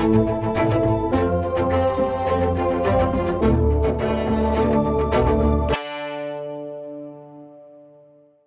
Thank you.